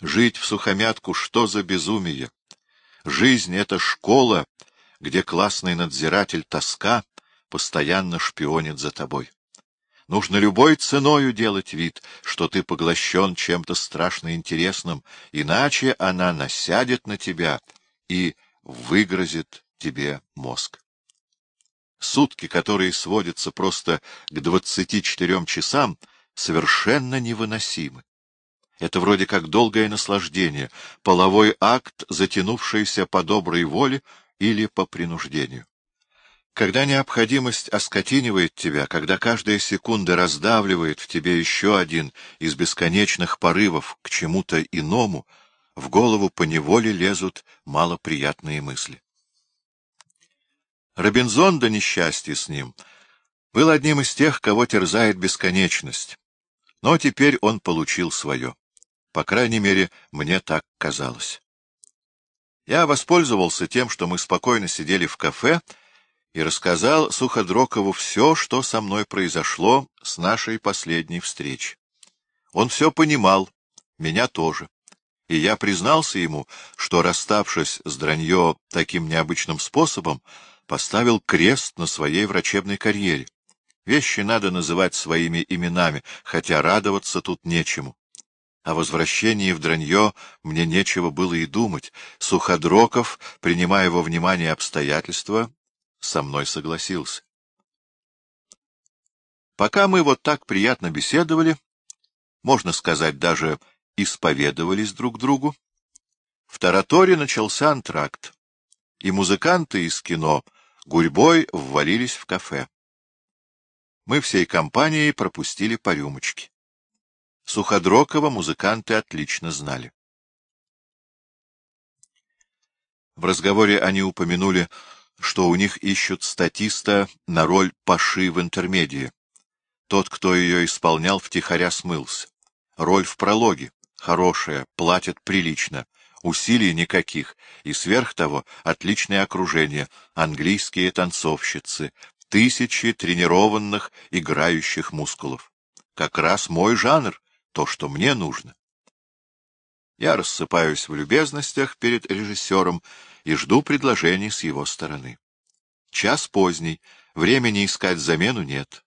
Жить в сухомятку — что за безумие? Жизнь — это школа, где классный надзиратель тоска постоянно шпионит за тобой. Нужно любой ценою делать вид, что ты поглощен чем-то страшно интересным, иначе она насядет на тебя и выгрозит тебе мозг. Сутки, которые сводятся просто к двадцати четырем часам, совершенно невыносимы. Это вроде как долгое наслаждение, половой акт, затянувшийся по доброй воле или по принуждению. Когда необходимость оскотинивает тебя, когда каждая секунда раздавливает в тебе еще один из бесконечных порывов к чему-то иному, в голову поневоле лезут малоприятные мысли. Робинзон, да несчастье с ним, был одним из тех, кого терзает бесконечность. Но теперь он получил свое. По крайней мере, мне так казалось. Я воспользовался тем, что мы спокойно сидели в кафе, и рассказал Суходрокову все, что со мной произошло с нашей последней встречи. Он все понимал, меня тоже, и я признался ему, что, расставшись с Дранье таким необычным способом, поставил крест на своей врачебной карьере. Вещи надо называть своими именами, хотя радоваться тут нечему. О возвращении в Дранье мне нечего было и думать. Суходроков, принимая во внимание обстоятельства, со мной согласился. Пока мы вот так приятно беседовали, можно сказать, даже исповедовались друг другу, в Тараторе начался антракт, и музыканты из кино гурьбой ввалились в кафе. Мы всей компанией пропустили по рюмочке. Суходрокова музыканты отлично знали. В разговоре они упомянули, что у них ищут статиста на роль Паши в интермедии. Тот, кто ее исполнял, втихаря смылся. Роль в прологе. Хорошая, платят прилично. Усилий никаких. И сверх того отличное окружение. Английские танцовщицы. Тысячи тренированных, играющих мускулов. Как раз мой жанр, то, что мне нужно. Я рассыпаюсь в любезностях перед режиссером и жду предложений с его стороны. Час поздний, времени искать замену нет.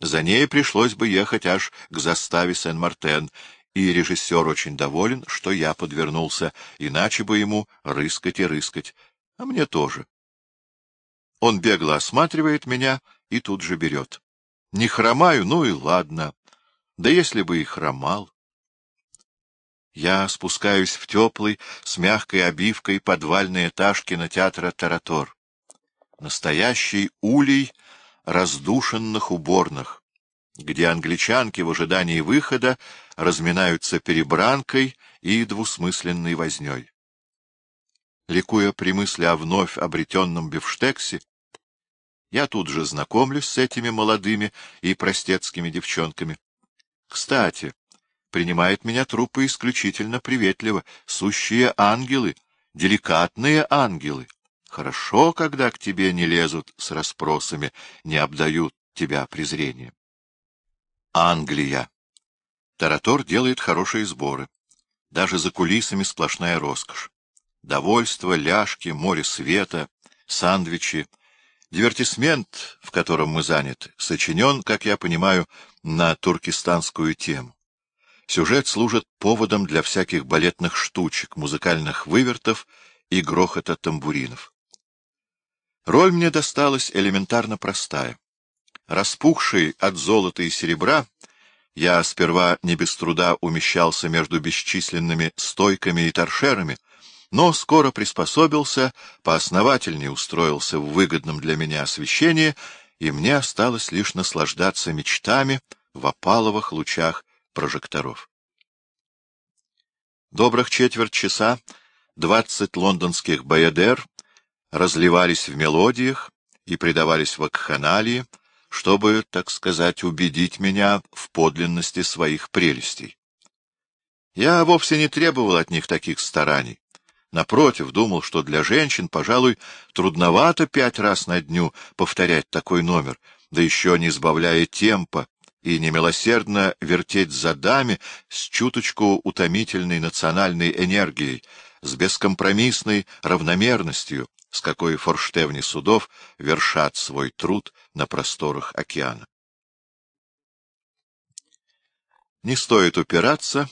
За ней пришлось бы ехать аж к заставе Сен-Мартен, и режиссер очень доволен, что я подвернулся, иначе бы ему рыскать и рыскать, а мне тоже. Он бегло осматривает меня и тут же берет. Не хромаю, ну и ладно. Да если бы и хромал. Я спускаюсь в теплый, с мягкой обивкой подвальный этаж кинотеатра «Таратор». Настоящий улей раздушенных уборных, где англичанки в ожидании выхода разминаются перебранкой и двусмысленной вознёй. Ликуя при мысли о вновь обретенном бифштексе, я тут же знакомлюсь с этими молодыми и простецкими девчонками. Кстати, принимает меня трупы исключительно приветливо, сущие ангелы, деликатные ангелы. Хорошо, когда к тебе не лезут с расспросами, не обдают тебя презрением. Англия. Таратор делает хорошие сборы. Даже за кулисами сплошная роскошь. Довольство, ляжки, море света, сандвичи. Дивертисмент, в котором мы заняты, сочинен, как я понимаю, на туркестанскую тему. Сюжет служит поводом для всяких балетных штучек, музыкальных вывертов и грохота тамбуринов. Роль мне досталась элементарно простая. Распухший от золота и серебра, я сперва не без труда умещался между бесчисленными стойками и торшерами, но скоро приспособился, поосновательнее устроился в выгодном для меня освещении, и мне осталось лишь наслаждаться мечтами в опаловых лучах прожекторов. Добрых четверть часа двадцать лондонских баядер разливались в мелодиях и предавались вакханалии, чтобы, так сказать, убедить меня в подлинности своих прелестей. Я вовсе не требовал от них таких стараний. Напротив, думал, что для женщин, пожалуй, трудновато пять раз на дню повторять такой номер, да еще не сбавляя темпа, и немилосердно вертеть задами с чуточку утомительной национальной энергией, с бескомпромиссной равномерностью, с какой форштевни судов вершат свой труд на просторах океана. Не стоит упираться,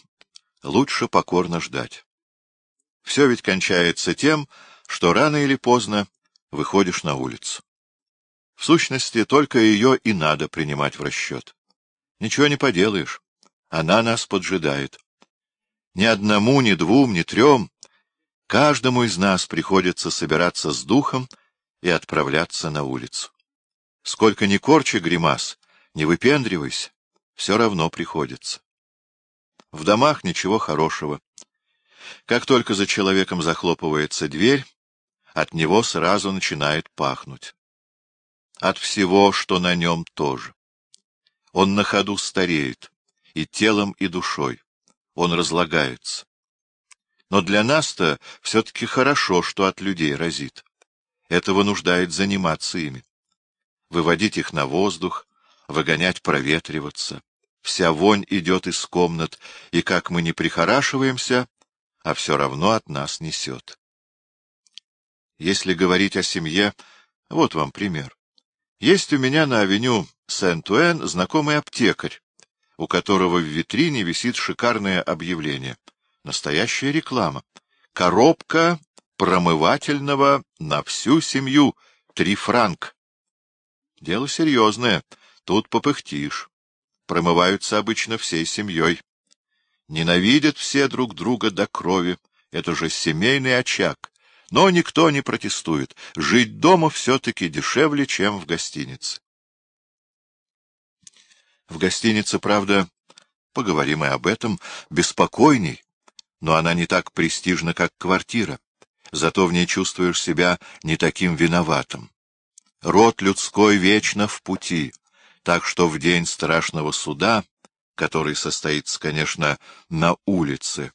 лучше покорно ждать. Все ведь кончается тем, что рано или поздно выходишь на улицу. В сущности, только ее и надо принимать в расчет. Ничего не поделаешь, она нас поджидает. Ни одному, ни двум, ни трем, каждому из нас приходится собираться с духом и отправляться на улицу. Сколько ни корчи гримас, не выпендривайся, все равно приходится. В домах ничего хорошего. Как только за человеком захлопывается дверь, от него сразу начинает пахнуть. От всего, что на нем тоже. Он на ходу стареет, и телом, и душой. Он разлагается. Но для нас-то все-таки хорошо, что от людей разит. Это вынуждает заниматься ими. Выводить их на воздух, выгонять проветриваться. Вся вонь идет из комнат, и как мы не прихорашиваемся, а все равно от нас несет. Если говорить о семье, вот вам пример. Есть у меня на авеню Сент-Уэн знакомый аптекарь, у которого в витрине висит шикарное объявление. Настоящая реклама. Коробка промывательного на всю семью. Три франк. Дело серьезное. Тут попыхтишь. Промываются обычно всей семьей. Ненавидят все друг друга до крови. Это же семейный очаг. Но никто не протестует. Жить дома все-таки дешевле, чем в гостинице. В гостинице, правда, поговорим и об этом, беспокойней, но она не так престижна, как квартира. Зато в ней чувствуешь себя не таким виноватым. Род людской вечно в пути, так что в день страшного суда, который состоится, конечно, на улице,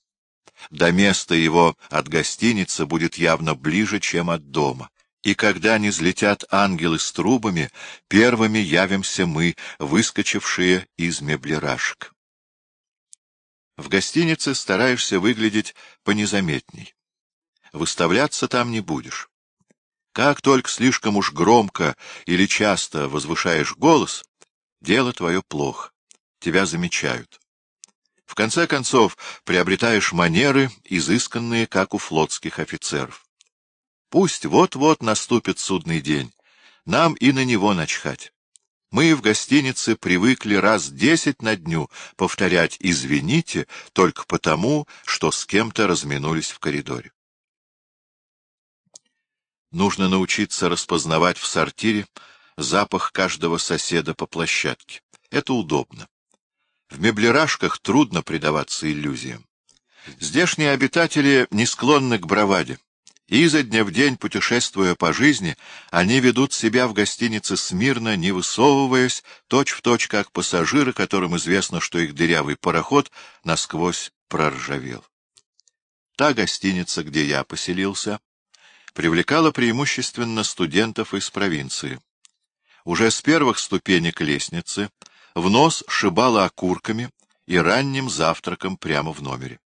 до места его от гостиницы будет явно ближе, чем от дома. И когда не взлетят ангелы с трубами, первыми явимся мы, выскочившие из меблерашек. В гостинице стараешься выглядеть понезаметней. Выставляться там не будешь. Как только слишком уж громко или часто возвышаешь голос, дело твое плохо, тебя замечают. В конце концов, приобретаешь манеры, изысканные, как у флотских офицеров. Пусть вот-вот наступит судный день, нам и на него начхать. Мы в гостинице привыкли раз десять на дню повторять «извините» только потому, что с кем-то разминулись в коридоре. Нужно научиться распознавать в сортире запах каждого соседа по площадке. Это удобно. В меблерашках трудно предаваться иллюзиям. Здешние обитатели не склонны к браваде. И изо дня в день, путешествуя по жизни, они ведут себя в гостинице смирно, не высовываясь, точь-в-точь, как пассажиры, которым известно, что их дырявый пароход насквозь проржавел. Та гостиница, где я поселился, привлекала преимущественно студентов из провинции. Уже с первых ступенек лестницы в нос шибало окурками и ранним завтраком прямо в номере.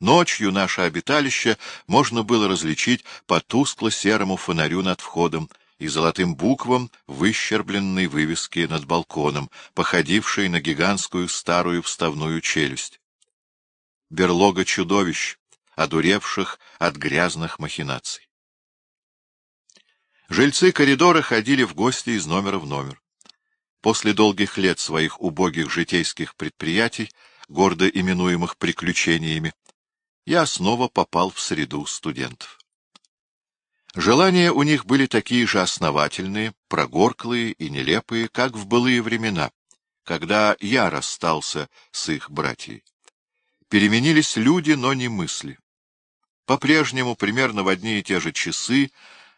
Ночью наше обиталище можно было различить по тускло-серому фонарю над входом и золотым буквам выщербленной вывески над балконом, походившей на гигантскую старую вставную челюсть. Берлога чудовищ, одуревших от грязных махинаций. Жильцы коридора ходили в гости из номера в номер. После долгих лет своих убогих житейских предприятий, гордо именуемых приключениями, я снова попал в среду студентов. Желания у них были такие же основательные, прогорклые и нелепые, как в былые времена, когда я расстался с их братьей. Переменились люди, но не мысли. По-прежнему, примерно в одни и те же часы,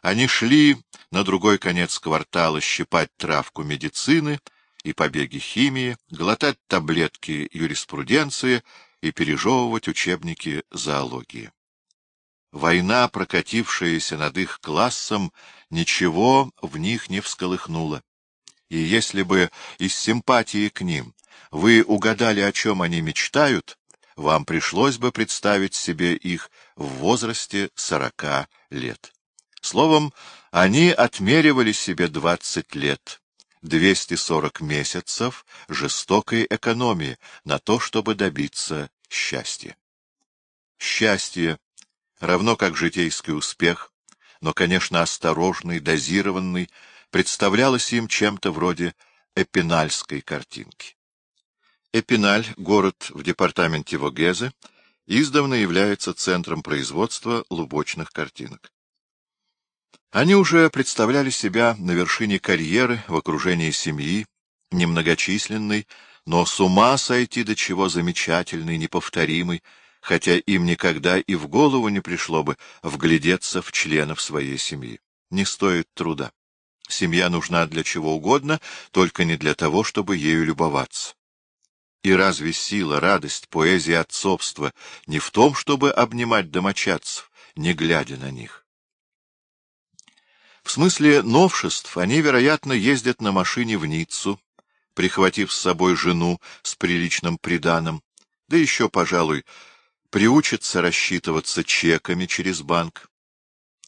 они шли на другой конец квартала щипать травку медицины и побеги химии, глотать таблетки юриспруденции и пережевывать учебники зоологии. Война, прокатившаяся над их классом, ничего в них не всколыхнула. И если бы из симпатии к ним вы угадали, о чем они мечтают, вам пришлось бы представить себе их в возрасте сорока лет. Словом, они отмеривали себе двадцать лет, двести сорок месяцев жестокой экономии на то, чтобы добиться счастья. Счастье, равно как житейский успех, но, конечно, осторожный, дозированный, представлялось им чем-то вроде эпинальской картинки. Эпиналь, город в департаменте Вогезе, издавна является центром производства лубочных картинок. Они уже представляли себя на вершине карьеры, в окружении семьи, немногочисленной, но с ума сойти до чего замечательной, неповторимой, хотя им никогда и в голову не пришло бы вглядеться в членов своей семьи. Не стоит труда. Семья нужна для чего угодно, только не для того, чтобы ею любоваться. И разве сила, радость, поэзия отцовства не в том, чтобы обнимать домочадцев, не глядя на них? В смысле новшеств они, вероятно, ездят на машине в Ниццу, прихватив с собой жену с приличным приданым, да еще, пожалуй, приучатся рассчитываться чеками через банк.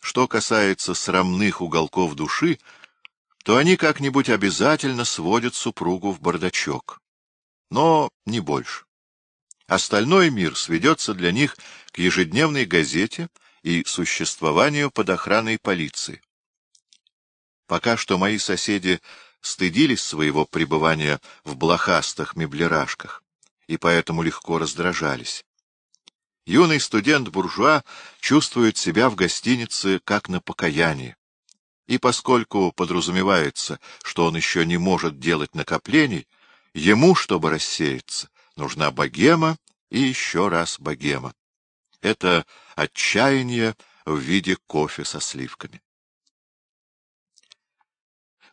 Что касается срамных уголков души, то они как-нибудь обязательно сводят супругу в бардачок но не больше. Остальной мир сведется для них к ежедневной газете и существованию под охраной полиции. Пока что мои соседи стыдились своего пребывания в блохастых меблерашках и поэтому легко раздражались. Юный студент-буржуа чувствует себя в гостинице как на покаянии. И поскольку подразумевается, что он еще не может делать накоплений, Ему, чтобы рассеяться, нужна богема и еще раз богема. Это отчаяние в виде кофе со сливками.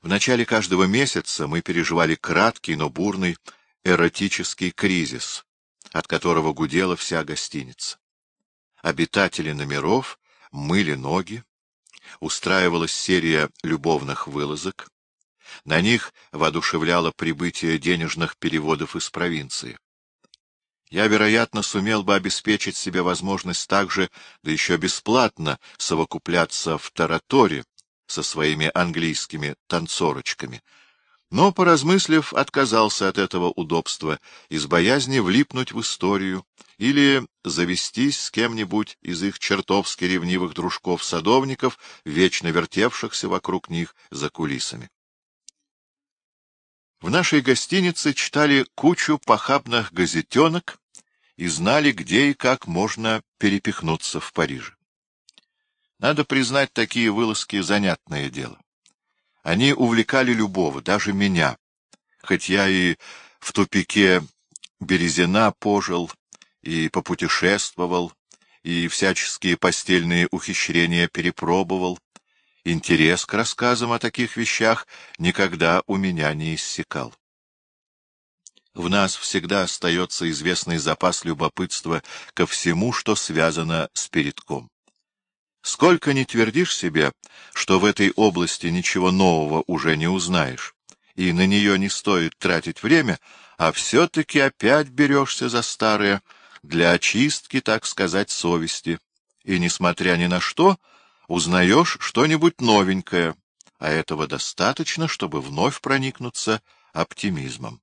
В начале каждого месяца мы переживали краткий, но бурный эротический кризис, от которого гудела вся гостиница. Обитатели номеров мыли ноги, устраивалась серия любовных вылазок, на них воодушевляло прибытие денежных переводов из провинции. Я, вероятно, сумел бы обеспечить себе возможность также, да еще бесплатно, совокупляться в Тараторе со своими английскими танцорочками. Но, поразмыслив, отказался от этого удобства из боязни влипнуть в историю или завестись с кем-нибудь из их чертовски ревнивых дружков-садовников, вечно вертевшихся вокруг них за кулисами. В нашей гостинице читали кучу похабных газетенок и знали, где и как можно перепихнуться в Париже. Надо признать, такие вылазки — занятное дело. Они увлекали любого, даже меня, хоть я и в тупике Березина пожил, и попутешествовал, и всяческие постельные ухищрения перепробовал, интерес к рассказам о таких вещах никогда у меня не иссякал. В нас всегда остается известный запас любопытства ко всему, что связано с передком. Сколько ни твердишь себе, что в этой области ничего нового уже не узнаешь, и на нее не стоит тратить время, а все-таки опять берешься за старое, для очистки, так сказать, совести, и, несмотря ни на что, — узнаешь что-нибудь новенькое, а этого достаточно, чтобы вновь проникнуться оптимизмом.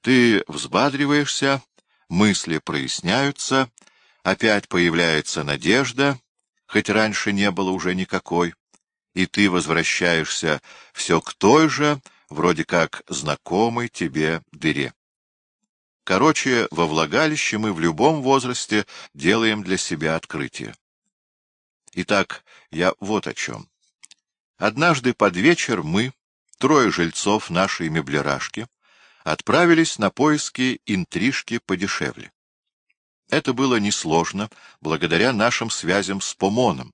Ты взбадриваешься, мысли проясняются, опять появляется надежда, хоть раньше не было уже никакой, и ты возвращаешься все к той же, вроде как знакомой тебе дыре. Короче, во влагалище мы в любом возрасте делаем для себя открытие. Итак, я вот о чем. Однажды под вечер мы, трое жильцов нашей меблерашки, отправились на поиски интрижки подешевле. Это было несложно, благодаря нашим связям с Помоном,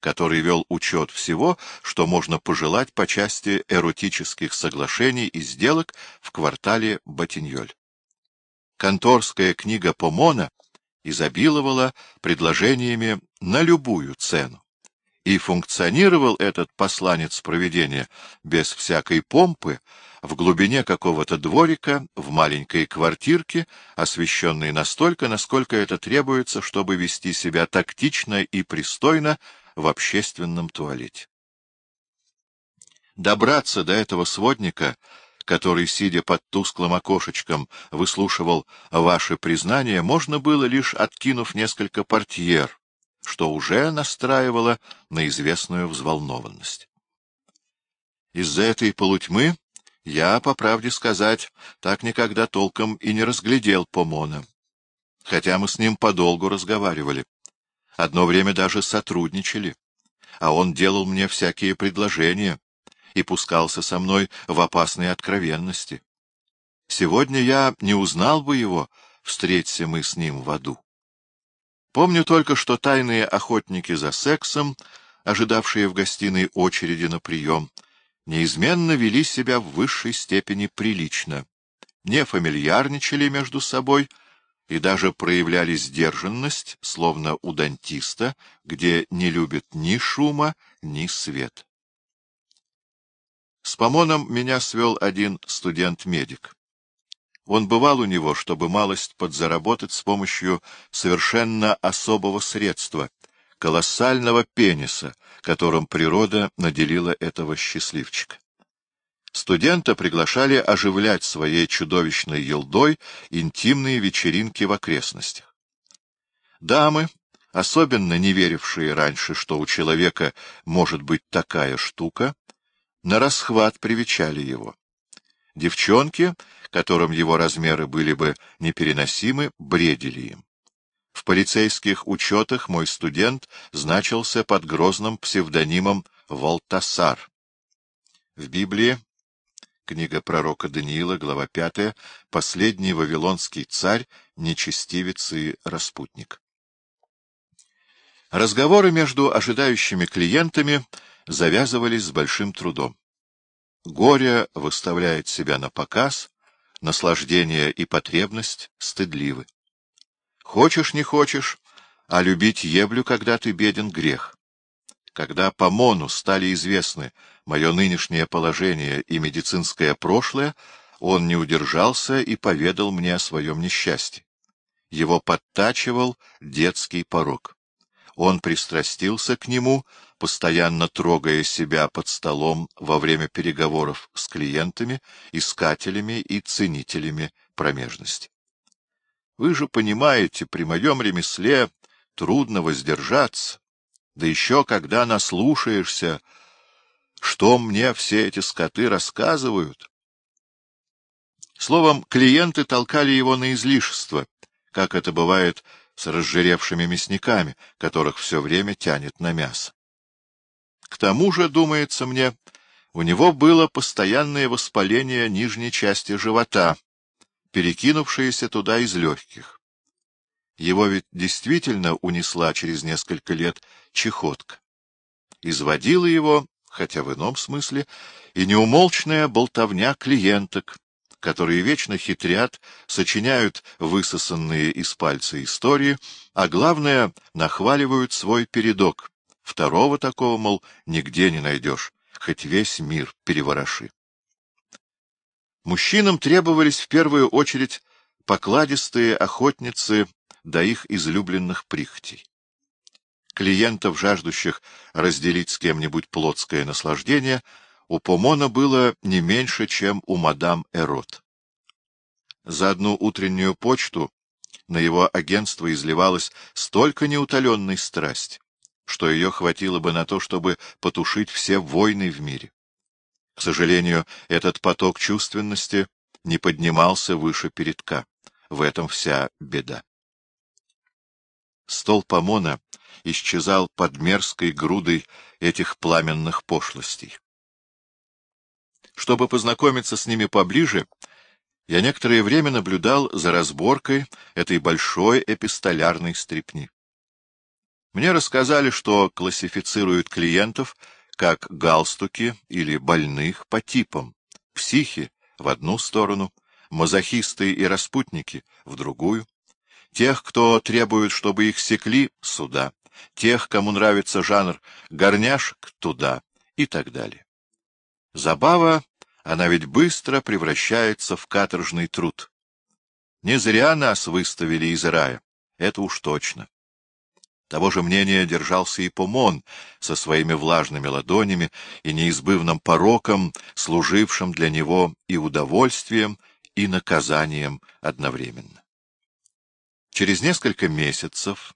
который вел учет всего, что можно пожелать по части эротических соглашений и сделок в квартале Батиньоль. Конторская книга Помона изобиловала предложениями на любую цену, И функционировал этот посланец провидения без всякой помпы, в глубине какого-то дворика, в маленькой квартирке, освещенной настолько, насколько это требуется, чтобы вести себя тактично и пристойно в общественном туалете. Добраться до этого сводника, который, сидя под тусклым окошечком, выслушивал ваши признания, можно было лишь откинув несколько портьер, что уже настраивало на известную взволнованность. Из-за этой полутьмы я, по правде сказать, так никогда толком и не разглядел Помона, хотя мы с ним подолгу разговаривали. Одно время даже сотрудничали, а он делал мне всякие предложения и пускался со мной в опасные откровенности. Сегодня я не узнал бы его, встреться мы с ним в аду. Помню только, что тайные охотники за сексом, ожидавшие в гостиной очереди на прием, неизменно вели себя в высшей степени прилично, не фамильярничали между собой и даже проявляли сдержанность, словно у дантиста, где не любят ни шума, ни свет. С Помоном меня свел один студент-медик. Он бывал у него, чтобы малость подзаработать с помощью совершенно особого средства — колоссального пениса, которым природа наделила этого счастливчика. Студента приглашали оживлять своей чудовищной елдой интимные вечеринки в окрестностях. Дамы, особенно не верившие раньше, что у человека может быть такая штука, на расхват привечали его. Девчонки, которым его размеры были бы непереносимы, бредили им. В полицейских учетах мой студент значился под грозным псевдонимом Валтасар. В Библии, книга пророка Даниила, глава 5, последний вавилонский царь, нечестивец и распутник. Разговоры между ожидающими клиентами завязывались с большим трудом. Горе выставляет себя на показ, наслаждение и потребность стыдливы. Хочешь, не хочешь, а любить еблю, когда ты беден, грех. Когда по Мону стали известны мое нынешнее положение и медицинское прошлое, он не удержался и поведал мне о своем несчастье. Его подтачивал детский порог. Он пристрастился к нему, постоянно трогая себя под столом во время переговоров с клиентами, искателями и ценителями промежности. Вы же понимаете, при моем ремесле трудно воздержаться, да еще когда наслушаешься, что мне все эти скоты рассказывают. Словом, клиенты толкали его на излишество, как это бывает с разжиревшими мясниками, которых все время тянет на мясо. К тому же, думается мне, у него было постоянное воспаление нижней части живота, перекинувшееся туда из легких. Его ведь действительно унесла через несколько лет чехотка. Изводила его, хотя в ином смысле, и неумолчная болтовня клиенток, которые вечно хитрят, сочиняют высосанные из пальца истории, а главное — нахваливают свой передок. Второго такого, мол, нигде не найдешь, хоть весь мир перевороши. Мужчинам требовались в первую очередь покладистые охотницы до их излюбленных прихотей. Клиентов, жаждущих разделить с кем-нибудь плотское наслаждение — у Помона было не меньше, чем у мадам Эрот. За одну утреннюю почту на его агентство изливалось столько неутоленной страсти, что ее хватило бы на то, чтобы потушить все войны в мире. К сожалению, этот поток чувственности не поднимался выше передка. В этом вся беда. Стол Помона исчезал под мерзкой грудой этих пламенных пошлостей. Чтобы познакомиться с ними поближе, я некоторое время наблюдал за разборкой этой большой эпистолярной стрипни. Мне рассказали, что классифицируют клиентов как галстуки или больных по типам, психи — в одну сторону, мазохисты и распутники — в другую, тех, кто требует, чтобы их секли — сюда, тех, кому нравится жанр горняшек, туда и так далее. Забава, она ведь быстро превращается в каторжный труд. Не зря нас выставили из рая, это уж точно. Того же мнения держался и Помон со своими влажными ладонями и неизбывным пороком, служившим для него и удовольствием, и наказанием одновременно. Через несколько месяцев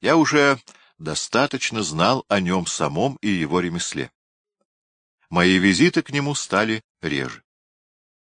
я уже достаточно знал о нем самом и его ремесле. Мои визиты к нему стали реже.